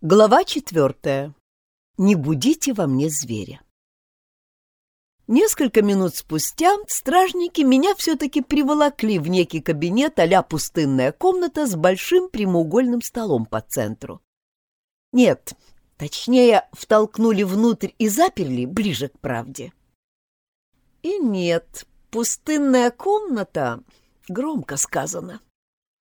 Глава четвертая. Не будите во мне зверя. Несколько минут спустя стражники меня все-таки приволокли в некий кабинет а пустынная комната с большим прямоугольным столом по центру. Нет, точнее, втолкнули внутрь и заперли ближе к правде. И нет, пустынная комната, громко сказано,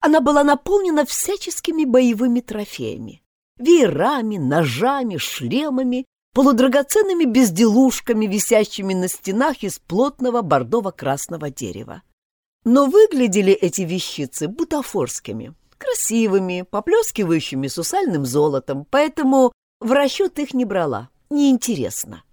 она была наполнена всяческими боевыми трофеями веерами, ножами, шлемами, полудрагоценными безделушками, висящими на стенах из плотного бордово-красного дерева. Но выглядели эти вещицы бутафорскими, красивыми, поплескивающими сусальным золотом, поэтому в расчет их не брала, неинтересно.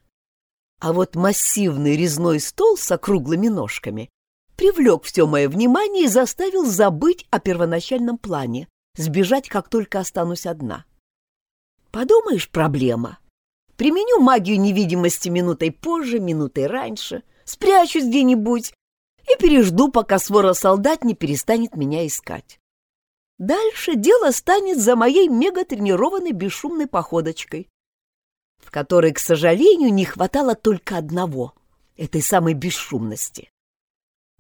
А вот массивный резной стол с округлыми ножками привлек все мое внимание и заставил забыть о первоначальном плане, сбежать, как только останусь одна. Подумаешь, проблема. Применю магию невидимости минутой позже, минутой раньше, спрячусь где-нибудь и пережду, пока свора солдат не перестанет меня искать. Дальше дело станет за моей мегатренированной бесшумной походочкой, в которой, к сожалению, не хватало только одного — этой самой бесшумности.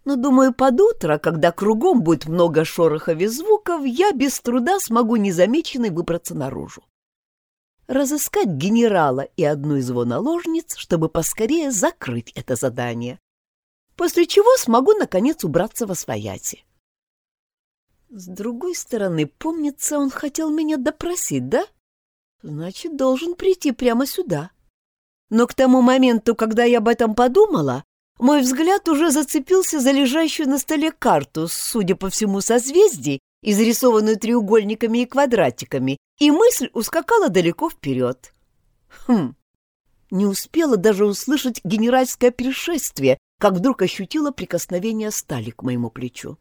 Но, думаю, под утро, когда кругом будет много шорохов и звуков, я без труда смогу незамеченной выбраться наружу разыскать генерала и одну из его наложниц, чтобы поскорее закрыть это задание, после чего смогу, наконец, убраться во свояси. С другой стороны, помнится, он хотел меня допросить, да? Значит, должен прийти прямо сюда. Но к тому моменту, когда я об этом подумала, мой взгляд уже зацепился за лежащую на столе карту, судя по всему, созвездий, изрисованную треугольниками и квадратиками, и мысль ускакала далеко вперед. Хм, не успела даже услышать генеральское пришествие, как вдруг ощутила прикосновение стали к моему плечу.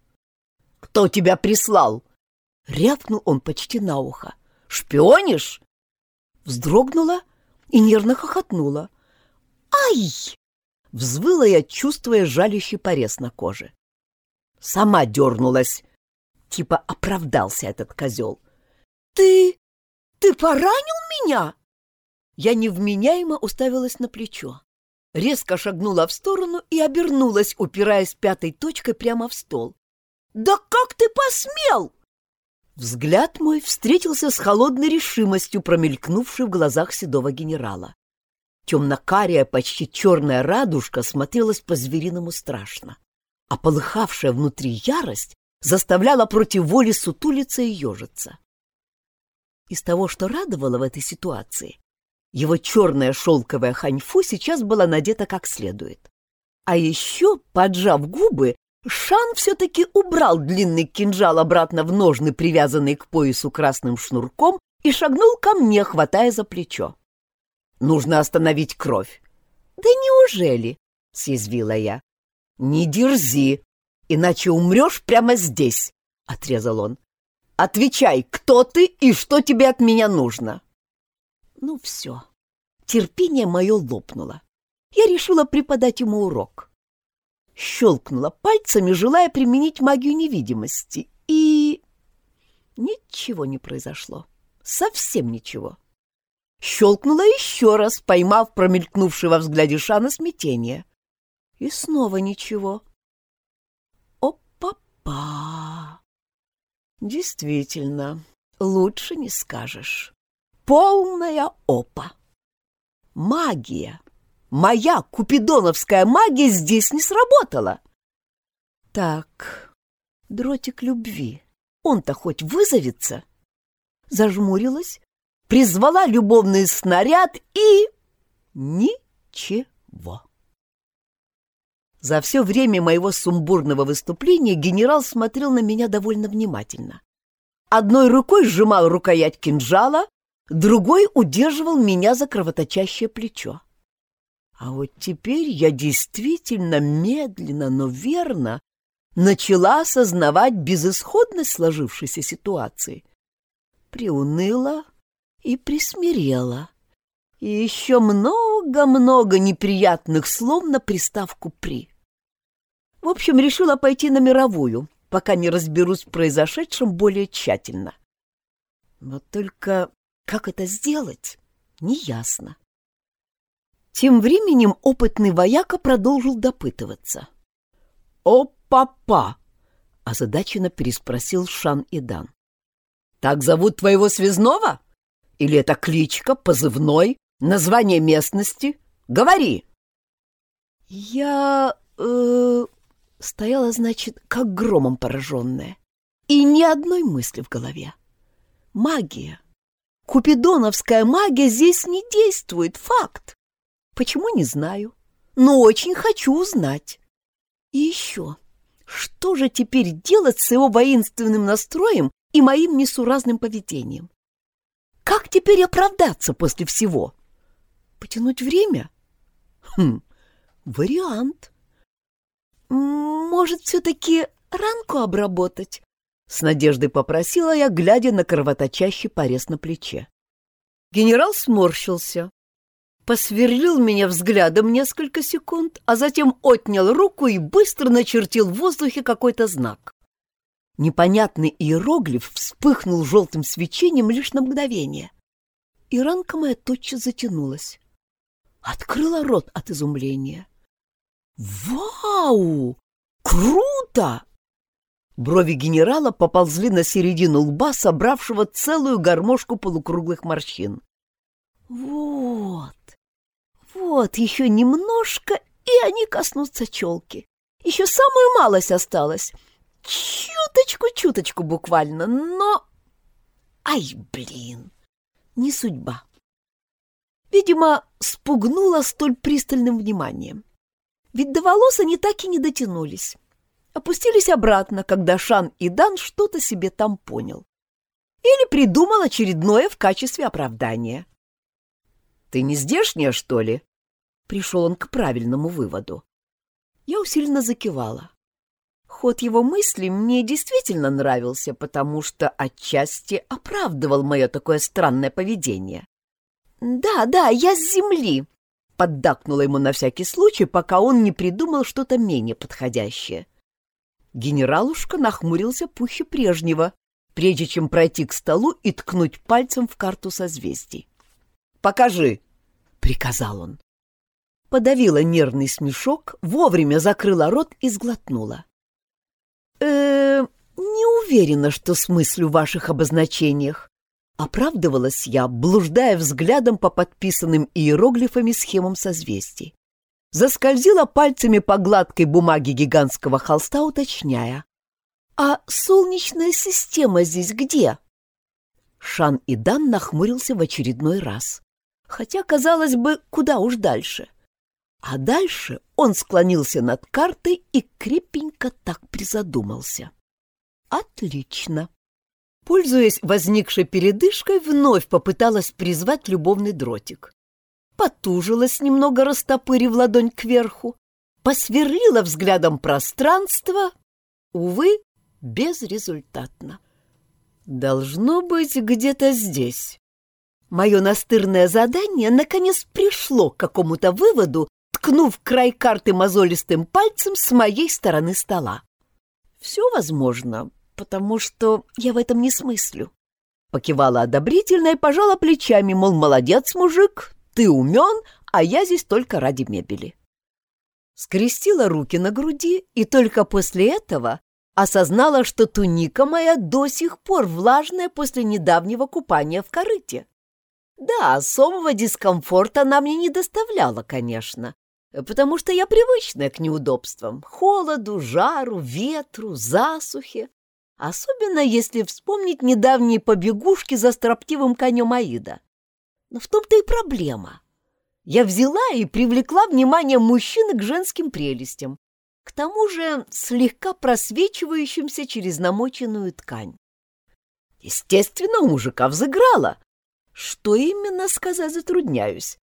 «Кто тебя прислал?» — рявкнул он почти на ухо. «Шпионишь?» Вздрогнула и нервно хохотнула. «Ай!» — взвыла я, чувствуя жалящий порез на коже. Сама дернулась, Типа оправдался этот козел. «Ты... ты поранил меня?» Я невменяемо уставилась на плечо. Резко шагнула в сторону и обернулась, упираясь пятой точкой прямо в стол. «Да как ты посмел?» Взгляд мой встретился с холодной решимостью, промелькнувшей в глазах седого генерала. Темно-кария, почти черная радужка смотрелась по-звериному страшно, а полыхавшая внутри ярость заставляла против воли сутулиться и ежиться. Из того, что радовало в этой ситуации, его черная шелковая ханьфу сейчас была надета как следует. А еще, поджав губы, Шан все-таки убрал длинный кинжал обратно в ножны, привязанный к поясу красным шнурком, и шагнул ко мне, хватая за плечо. «Нужно остановить кровь». «Да неужели?» — съязвила я. «Не дерзи!» Иначе умрешь прямо здесь», — отрезал он. «Отвечай, кто ты и что тебе от меня нужно?» Ну все, терпение мое лопнуло. Я решила преподать ему урок. Щелкнула пальцами, желая применить магию невидимости, и... Ничего не произошло. Совсем ничего. Щелкнула еще раз, поймав промелькнувшее во взгляде Шана смятение. И снова ничего. Па. Действительно, лучше не скажешь. Полная опа. Магия. Моя купидоновская магия здесь не сработала. Так, дротик любви. Он-то хоть вызовется? Зажмурилась, призвала любовный снаряд и... Ничего. За все время моего сумбурного выступления генерал смотрел на меня довольно внимательно. Одной рукой сжимал рукоять кинжала, другой удерживал меня за кровоточащее плечо. А вот теперь я действительно медленно, но верно начала осознавать безысходность сложившейся ситуации. Приуныла и присмирела. И еще много-много неприятных слов на приставку «при». В общем, решила пойти на мировую, пока не разберусь в произошедшем более тщательно. Вот только как это сделать, неясно. Тем временем опытный вояка продолжил допытываться. «О, папа!» — озадаченно переспросил Шан Идан. «Так зовут твоего связного? Или это кличка, позывной, название местности? Говори!» «Я... Э, стояла, значит, как громом пораженная, и ни одной мысли в голове. Магия. Купидоновская магия здесь не действует, факт. Почему, не знаю, но очень хочу узнать. И еще, что же теперь делать с его воинственным настроем и моим несуразным поведением? Как теперь оправдаться после всего? Потянуть время? Хм, вариант. Может, все-таки ранку обработать? С надеждой попросила я, глядя на кровоточащий порез на плече. Генерал сморщился, посверлил меня взглядом несколько секунд, а затем отнял руку и быстро начертил в воздухе какой-то знак. Непонятный иероглиф вспыхнул желтым свечением лишь на мгновение, и ранка моя тотчас затянулась. Открыла рот от изумления. «Вау! Круто!» Брови генерала поползли на середину лба, собравшего целую гармошку полукруглых морщин. «Вот! Вот еще немножко, и они коснутся челки. Еще самую малость осталась. Чуточку-чуточку буквально, но... Ай, блин! Не судьба. Видимо, спугнула столь пристальным вниманием. Ведь до волос они так и не дотянулись. Опустились обратно, когда Шан и Дан что-то себе там понял. Или придумал очередное в качестве оправдания. «Ты не здешняя, что ли?» Пришел он к правильному выводу. Я усиленно закивала. Ход его мысли мне действительно нравился, потому что отчасти оправдывал мое такое странное поведение. «Да, да, я с земли», — поддакнула ему на всякий случай, пока он не придумал что-то менее подходящее. Генералушка нахмурился пуще прежнего, прежде чем пройти к столу и ткнуть пальцем в карту созвездий. «Покажи!» — приказал он. Подавила нервный смешок, вовремя закрыла рот и сглотнула. э не уверена, что смыслю в ваших обозначениях. Оправдывалась я, блуждая взглядом по подписанным иероглифами схемам созвездий. Заскользила пальцами по гладкой бумаге гигантского холста, уточняя. «А солнечная система здесь где?» Шан и Дан нахмурился в очередной раз. Хотя, казалось бы, куда уж дальше. А дальше он склонился над картой и крепенько так призадумался. «Отлично!» Пользуясь возникшей передышкой, вновь попыталась призвать любовный дротик. Потужилась немного, растопырив ладонь кверху, посверлила взглядом пространство, увы, безрезультатно. Должно быть где-то здесь. Мое настырное задание наконец пришло к какому-то выводу, ткнув край карты мозолистым пальцем с моей стороны стола. Все возможно, потому что я в этом не смыслю. Покивала одобрительно и пожала плечами, мол, молодец, мужик, ты умен, а я здесь только ради мебели. Скрестила руки на груди и только после этого осознала, что туника моя до сих пор влажная после недавнего купания в корыте. Да, особого дискомфорта она мне не доставляла, конечно, потому что я привычная к неудобствам, холоду, жару, ветру, засухе, особенно если вспомнить недавние побегушки за строптивым конем Аида. Но в том-то и проблема. Я взяла и привлекла внимание мужчины к женским прелестям, к тому же слегка просвечивающимся через намоченную ткань. Естественно, у мужика взыграла. Что именно сказать затрудняюсь.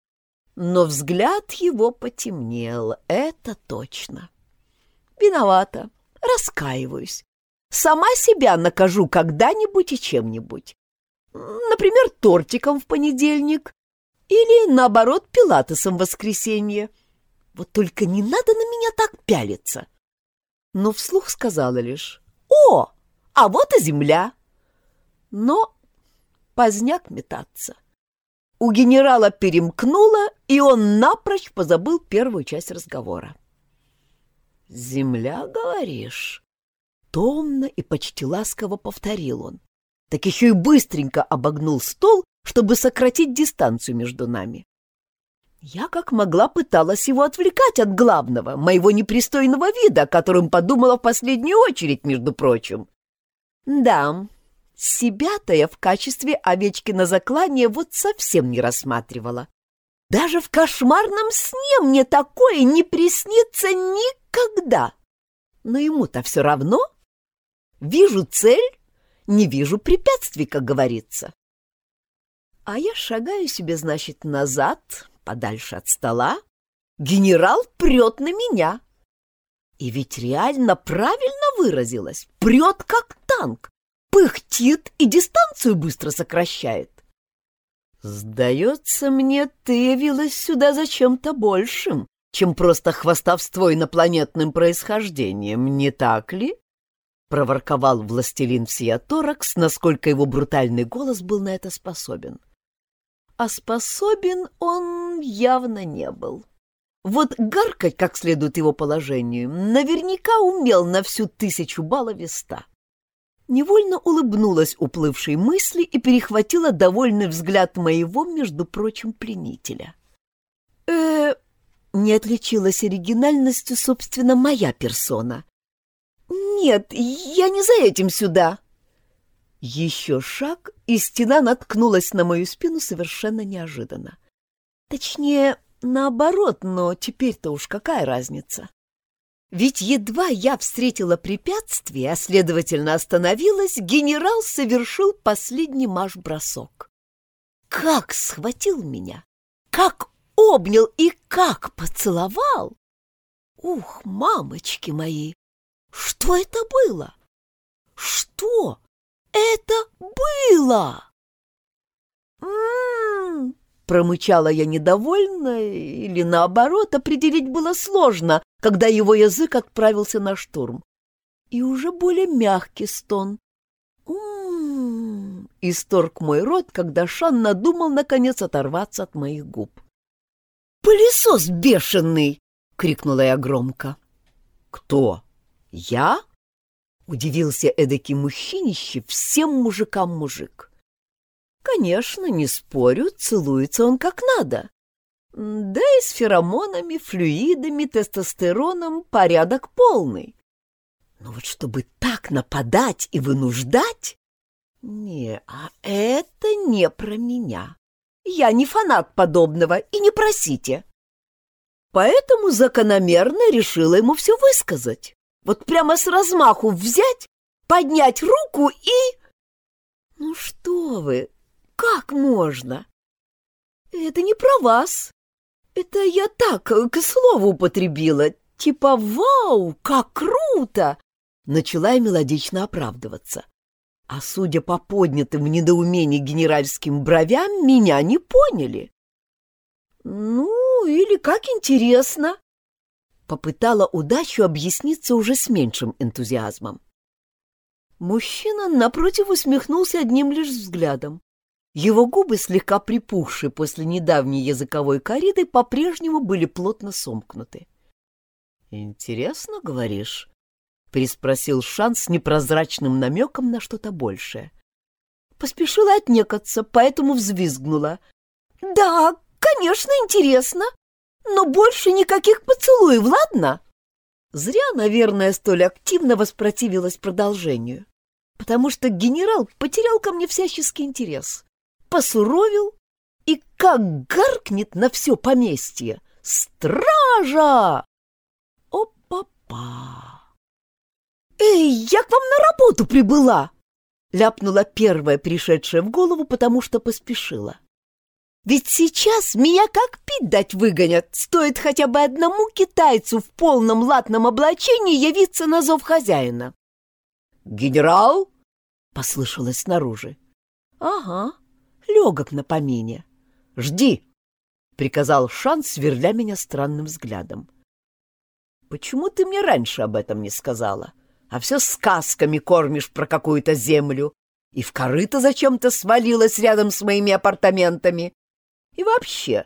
Но взгляд его потемнел, это точно. Виновата, раскаиваюсь. Сама себя накажу когда-нибудь и чем-нибудь. Например, тортиком в понедельник или, наоборот, пилатесом в воскресенье. Вот только не надо на меня так пялиться. Но вслух сказала лишь «О, а вот и земля!» Но Поздняк метаться. У генерала перемкнуло, и он напрочь позабыл первую часть разговора. «Земля, говоришь?» Томно и почти ласково повторил он. Так еще и быстренько обогнул стол, чтобы сократить дистанцию между нами. Я как могла пыталась его отвлекать от главного, моего непристойного вида, о котором подумала в последнюю очередь, между прочим. Да, себя-то я в качестве овечки на заклание вот совсем не рассматривала. Даже в кошмарном сне мне такое не приснится никогда. Но ему-то все равно. Вижу цель, не вижу препятствий, как говорится. А я шагаю себе, значит, назад, подальше от стола. Генерал прет на меня. И ведь реально правильно выразилась. Прет как танк. Пыхтит и дистанцию быстро сокращает. «Сдается мне, ты явилась сюда за чем-то большим, чем просто хвастовство инопланетным происхождением, не так ли?» — проворковал властелин Всеяторакс, насколько его брутальный голос был на это способен. А способен он явно не был. Вот гаркать, как следует его положению, наверняка умел на всю тысячу баллов веста. Невольно улыбнулась уплывшей мысли и перехватила довольный взгляд моего, между прочим, пленителя. э не отличилась оригинальностью, собственно, моя персона. «Нет, я не за этим сюда!» Еще шаг, и стена наткнулась на мою спину совершенно неожиданно. Точнее, наоборот, но теперь-то уж какая разница? Ведь едва я встретила препятствие, а следовательно остановилась, генерал совершил последний марш-бросок. Как схватил меня! Как обнял и как поцеловал! Ух, мамочки мои! Что это было? Что это было? М-м-м, промычала я недовольно, или наоборот, определить было сложно, когда его язык отправился на штурм. И уже более мягкий стон. «М-м-м!» исторг мой рот, когда Шан надумал, наконец, оторваться от моих губ. «Пылесос бешеный!» — крикнула я громко. «Кто? Я?» — удивился эдакий мужчинище, всем мужикам мужик. «Конечно, не спорю, целуется он как надо. Да и с феромонами, флюидами, тестостероном порядок полный. Но вот чтобы так нападать и вынуждать... Не, а это не про меня. Я не фанат подобного, и не просите. Поэтому закономерно решила ему все высказать. Вот прямо с размаху взять, поднять руку и... Ну что вы, как можно? Это не про вас. Это я так, к слову употребила. Типа «Вау, как круто!» Начала я мелодично оправдываться. А судя по поднятым в недоумении генеральским бровям, меня не поняли. «Ну, или как интересно!» Попытала удачу объясниться уже с меньшим энтузиазмом. Мужчина, напротив, усмехнулся одним лишь взглядом. Его губы, слегка припухшие после недавней языковой кориды, по-прежнему были плотно сомкнуты. «Интересно, говоришь?» — переспросил Шан с непрозрачным намеком на что-то большее. Поспешила отнекаться, поэтому взвизгнула. «Да, конечно, интересно, но больше никаких поцелуев, ладно?» Зря, наверное, столь активно воспротивилась продолжению, потому что генерал потерял ко мне всяческий интерес посуровил и как гаркнет на все поместье. «Стража!» О-папа! «Эй, я к вам на работу прибыла!» Ляпнула первая, пришедшая в голову, потому что поспешила. «Ведь сейчас меня как пить дать выгонят, стоит хотя бы одному китайцу в полном латном облачении явиться на зов хозяина». «Генерал?» — послышалось снаружи. «Ага, легок на помине. «Жди!» — приказал Шан, сверля меня странным взглядом. «Почему ты мне раньше об этом не сказала? А все сказками кормишь про какую-то землю. и в корыто зачем-то свалилась рядом с моими апартаментами. И вообще,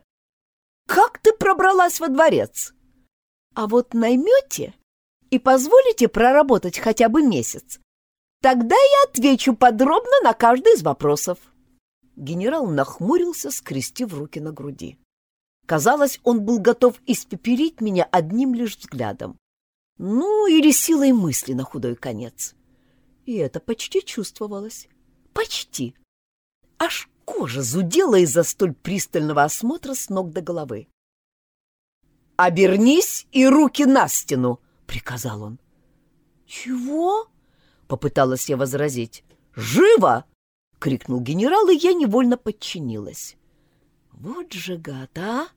как ты пробралась во дворец? А вот наймете и позволите проработать хотя бы месяц, тогда я отвечу подробно на каждый из вопросов. Генерал нахмурился, скрестив руки на груди. Казалось, он был готов испепелить меня одним лишь взглядом. Ну, или силой мысли на худой конец. И это почти чувствовалось. Почти. Аж кожа зудела из-за столь пристального осмотра с ног до головы. «Обернись и руки на стену!» — приказал он. «Чего?» — попыталась я возразить. «Живо!» — крикнул генерал, и я невольно подчинилась. «Вот же гад, а!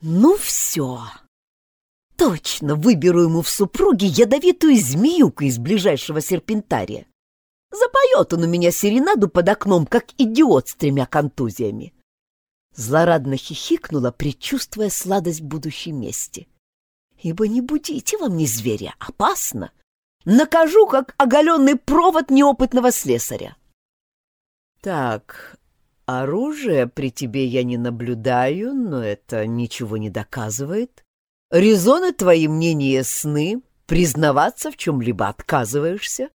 Ну все!» Точно выберу ему в супруге ядовитую змеюку из ближайшего серпентария. Запоет он у меня серенаду под окном, как идиот с тремя контузиями. Злорадно хихикнула, предчувствуя сладость будущей мести. Ибо не будите во мне зверя, опасно. Накажу, как оголенный провод неопытного слесаря. Так, оружие при тебе я не наблюдаю, но это ничего не доказывает. Резоны твои мне не ясны, признаваться в чем-либо отказываешься.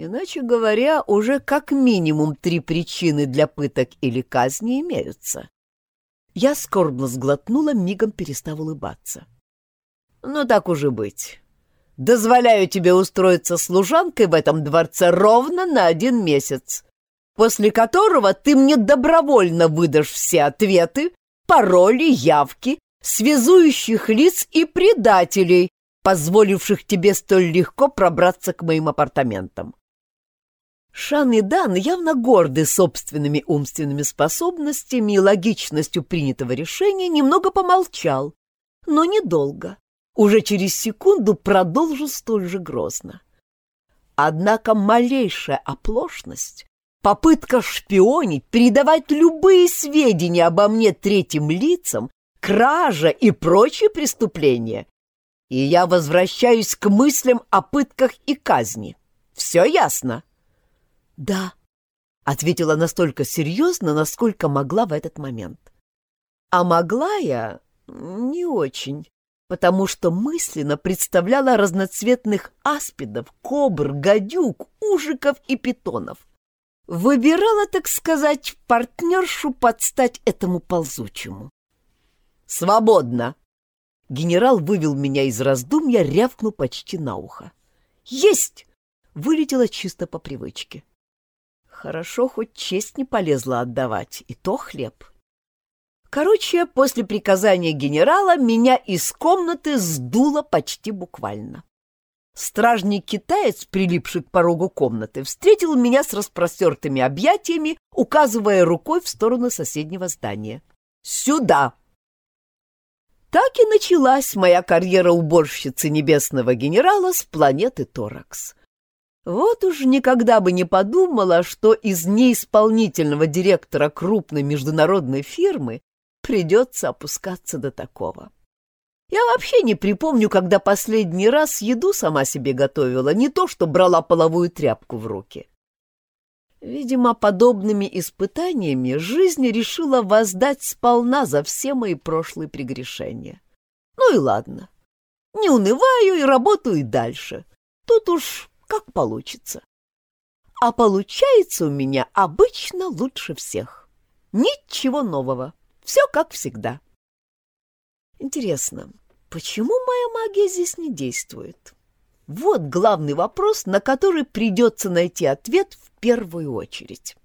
Иначе говоря, уже как минимум три причины для пыток или казни имеются. Я скорбно сглотнула, мигом перестав улыбаться. Ну так уже быть. Дозволяю тебе устроиться служанкой в этом дворце ровно на один месяц, после которого ты мне добровольно выдашь все ответы, пароли, явки, связующих лиц и предателей, позволивших тебе столь легко пробраться к моим апартаментам. Шан и Дан, явно горды собственными умственными способностями и логичностью принятого решения, немного помолчал, но недолго. Уже через секунду продолжил столь же грозно. Однако малейшая оплошность, попытка шпионить, передавать любые сведения обо мне третьим лицам, кража и прочие преступления, и я возвращаюсь к мыслям о пытках и казни. Все ясно? «Да», — ответила настолько серьезно, насколько могла в этот момент. А могла я не очень, потому что мысленно представляла разноцветных аспидов, кобр, гадюк, ужиков и питонов. Выбирала, так сказать, партнершу под стать этому ползучему. «Свободно!» Генерал вывел меня из раздумья, рявкнул почти на ухо. «Есть!» — вылетела чисто по привычке. Хорошо, хоть честь не полезла отдавать, и то хлеб. Короче, после приказания генерала меня из комнаты сдуло почти буквально. Стражник-китаец, прилипший к порогу комнаты, встретил меня с распростертыми объятиями, указывая рукой в сторону соседнего здания. «Сюда!» Так и началась моя карьера уборщицы небесного генерала с планеты Торакс. Вот уж никогда бы не подумала, что из неисполнительного директора крупной международной фирмы придется опускаться до такого. Я вообще не припомню, когда последний раз еду сама себе готовила, не то что брала половую тряпку в руки. Видимо, подобными испытаниями жизнь решила воздать сполна за все мои прошлые прегрешения. Ну и ладно. Не унываю и работаю дальше. Тут уж как получится. А получается у меня обычно лучше всех. Ничего нового. Все как всегда. Интересно, почему моя магия здесь не действует? Вот главный вопрос, на который придется найти ответ в первую очередь.